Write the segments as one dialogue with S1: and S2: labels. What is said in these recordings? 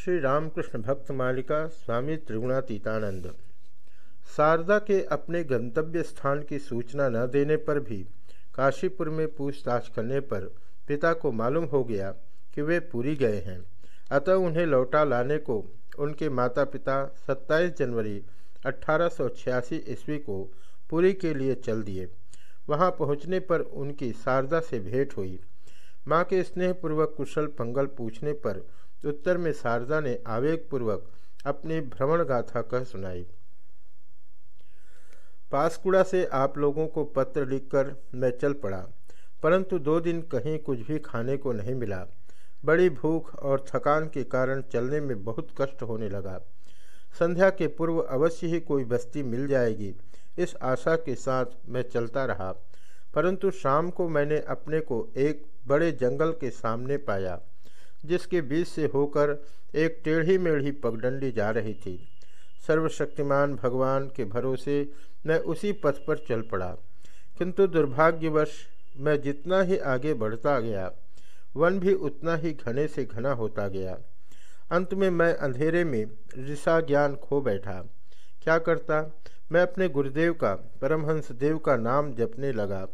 S1: श्री रामकृष्ण भक्त मालिका स्वामी त्रिगुणातीतानंद। शारदा के अपने गंतव्य स्थान की सूचना न देने पर भी काशीपुर में पूछताछ करने पर पिता को मालूम हो गया कि वे पूरी गए हैं। अतः उन्हें लौटा लाने को उनके माता पिता 27 जनवरी अठारह ईस्वी को पुरी के लिए चल दिए। वहाँ पहुँचने पर उनकी शारदा से भेंट हुई। माँ के स्नेहपूर्वक कुशल पंगल पूछने पर उत्तर में शारदा ने आवेगपूर्वक अपनी भ्रमण गाथा कह सुनाई। पासकुड़ा से आप लोगों को पत्र लिखकर मैं चल पड़ा, परंतु दो दिन कहीं कुछ भी खाने को नहीं मिला। बड़ी भूख और थकान के कारण चलने में बहुत कष्ट होने लगा। संध्या के पूर्व अवश्य ही कोई बस्ती मिल जाएगी, इस आशा के साथ मैं चलता रहा, परंतु शाम को मैंने अपने को एक बड़े जंगल के सामने पाया। जिसके बीच से होकर एक टेढ़ी मेढ़ी पगडंडी जा रही थी। सर्वशक्तिमान भगवान के भरोसे मैं उसी पथ पर चल पड़ा। किंतु दुर्भाग्यवश मैं जितना ही आगे बढ़ता गया, वन भी उतना ही घने से घना होता गया। अंत में मैं अंधेरे में ऋषा ज्ञान खो बैठा। क्या करता? मैं अपने गुरुदेव का, परमहंस देव का नाम जपने लगा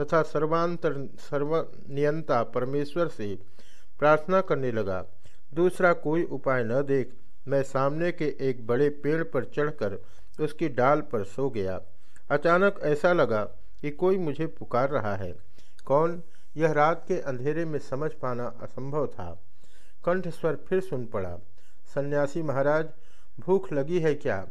S1: तथा सर्वांतर, सर्वनियंता परमेश्वर से प्रार्थना करने लगा। दूसरा, कोई उपाय न देख मैं सामने के एक बड़े पेड़ पर चढ़कर उसकी डाल पर सो गया। अचानक ऐसा लगा कि कोई मुझे पुकार रहा है। कौन? यह रात के अंधेरे में समझ पाना असंभव था। कंठ स्वर फिर सुन पड़ा। सन्यासी महाराज, भूख लगी है क्या?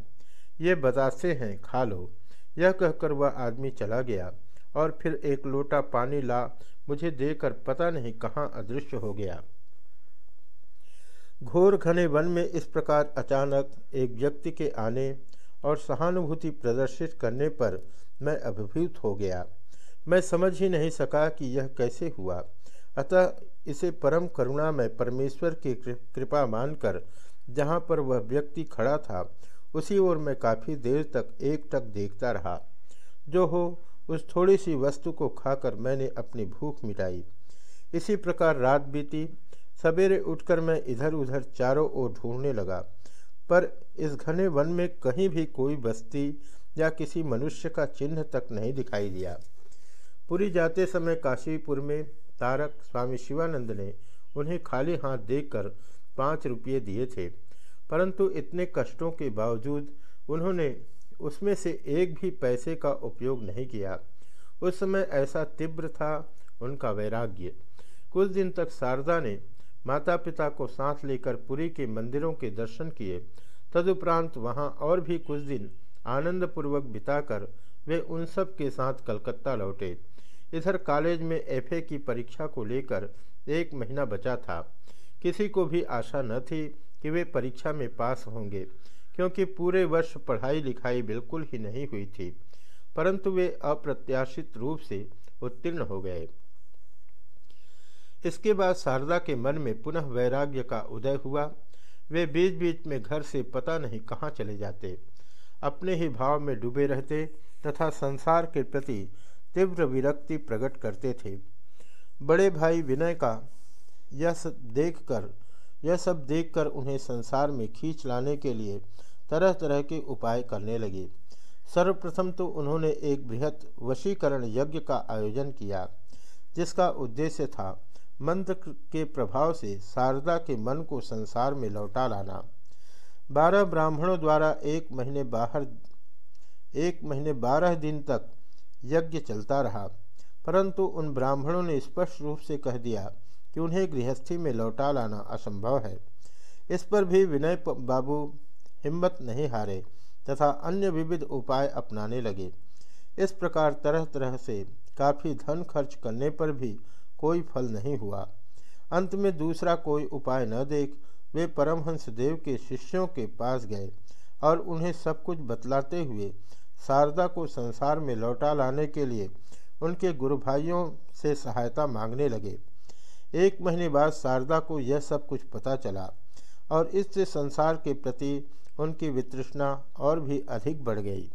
S1: ये बताते हैं, खा लो। यह कहकर वह आदमी चला गया। और फिर एक लोटा पानी ला, मुझे देकर पता नहीं कहाँ अदृश्य हो गया। घोर घने वन में इस प्रकार अचानक एक व्यक्ति के आने और सहानुभूति प्रदर्शित करने पर मैं अभिभूत हो गया। मैं समझ ही नहीं सका कि यह कैसे हुआ। अतः इसे परम करुणा में परमेश्वर की कृपा मानकर, जहाँ पर वह व्यक्ति खड़ा था, उसी ओर मैं काफ़ी देर तक एक टक देखता रहा। जो हो उस थोड़ी सी वस्तु को खाकर मैंने अपनी भूख मिटाई। इसी प्रकार रात बीती। सवेरे उठकर मैं इधर उधर चारों ओर ढूँढने लगा। पर इस घने वन में कहीं भी कोई बस्ती या किसी मनुष्य का चिन्ह तक नहीं दिखाई दिया। पूरी जाते समय काशीपुर में तारक स्वामी शिवानंद ने उन्हें खाली हाथ देखकर पाँच रुपये दिए थे। परंतु इतने कष्टों के बावजूद उन्होंने उसमें से एक भी पैसे का उपयोग नहीं किया। उस समय ऐसा तीव्र था उनका वैराग्य। कुछ दिन तक शारदा ने माता पिता को साथ लेकर पुरी के मंदिरों के दर्शन किए। तदुपरांत वहाँ और भी कुछ दिन आनंदपूर्वक बिताकर वे उन सब के साथ कलकत्ता लौटे। इधर कॉलेज में एफए की परीक्षा को लेकर एक महीना बचा था। किसी को भी आशा न थी कि वे परीक्षा में पास होंगे। क्योंकि पूरे वर्ष पढ़ाई लिखाई बिल्कुल ही नहीं हुई थी, परंतु वे अप्रत्याशित रूप से उत्तीर्ण हो गए। इसके बाद शारदा के मन में पुनः वैराग्य का उदय हुआ। वे बीच बीच में घर से पता नहीं कहाँ चले जाते। अपने ही भाव में डूबे रहते तथा संसार के प्रति तीव्र विरक्ति प्रकट करते थे। बड़े भाई विनय का यह सब देखकर, यह सब देखकर उन्हें संसार में खींच लाने के लिए तरह तरह के उपाय करने लगे। सर्वप्रथम तो उन्होंने एक बृहत वशीकरण यज्ञ का आयोजन किया, जिसका उद्देश्य था मंत्र के प्रभाव से शारदा के मन को संसार में लौटा लाना। बारह ब्राह्मणों द्वारा एक महीने बाहर, एक महीने बारह दिन तक यज्ञ चलता रहा, परंतु उन ब्राह्मणों ने स्पष्ट रूप से कह दिया कि उन्हें गृहस्थी में लौटा लाना असंभव है। इस पर भी विनय बाबू हिम्मत नहीं हारे तथा अन्य विविध उपाय अपनाने लगे। इस प्रकार तरह तरह से काफ़ी धन खर्च करने पर भी कोई फल नहीं हुआ। अंत में दूसरा कोई उपाय न देख वे परमहंस देव के शिष्यों के पास गए और उन्हें सब कुछ बतलाते हुए शारदा को संसार में लौटा लाने के लिए उनके गुरु भाइयों से सहायता मांगने लगे। एक महीने बाद शारदा को यह सब कुछ पता चला। और इससे संसार के प्रति उनकी वितृष्णा और भी अधिक बढ़ गई।